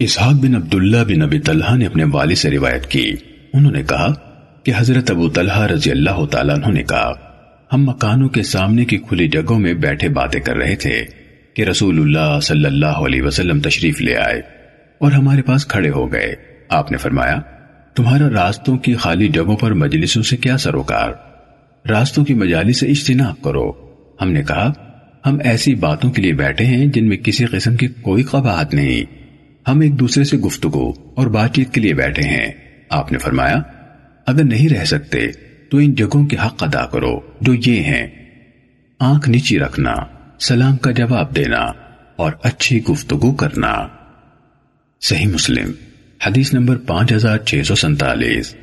اسحاق بن عبداللہ بن ابی طلحہ نے اپنے والد سے روایت کی۔ انہوں نے کہا کہ حضرت ابو طلحہ رضی اللہ تعالیٰ عنہ نے کہا، ہم مکانوں کے سامنے کی کھلی جگہوں میں بیٹھے باتیں کر رہے تھے کہ رسول اللہ صلی اللہ علیہ وسلم تشریف لے آئے اور ہمارے پاس کھڑے ہو گئے۔ آپ نے فرمایا، تمہارا راستوں کی خالی جگہوں پر مجلسوں سے کیا سروکار؟ راستوں کی مجالی سے اجتناب کرو۔ ہم نے کہا، ہم ایسی باتوں کے لیے بیٹھے ہیں جن میں کسی قسم کی کوئی قباحت نہیں۔ ہم ایک دوسرے سے گفتگو اور بات چیت کے لیے بیٹھے ہیں۔ آپ نے فرمایا، اگر نہیں رہ سکتے، تو ان جگہوں کے حق ادا کرو جو یہ ہیں۔ آنکھ نیچی رکھنا، سلام کا جواب دینا اور اچھی گفتگو کرنا۔ صحیح مسلم، حدیث نمبر پانچ ہزار چھ سو سنتالیس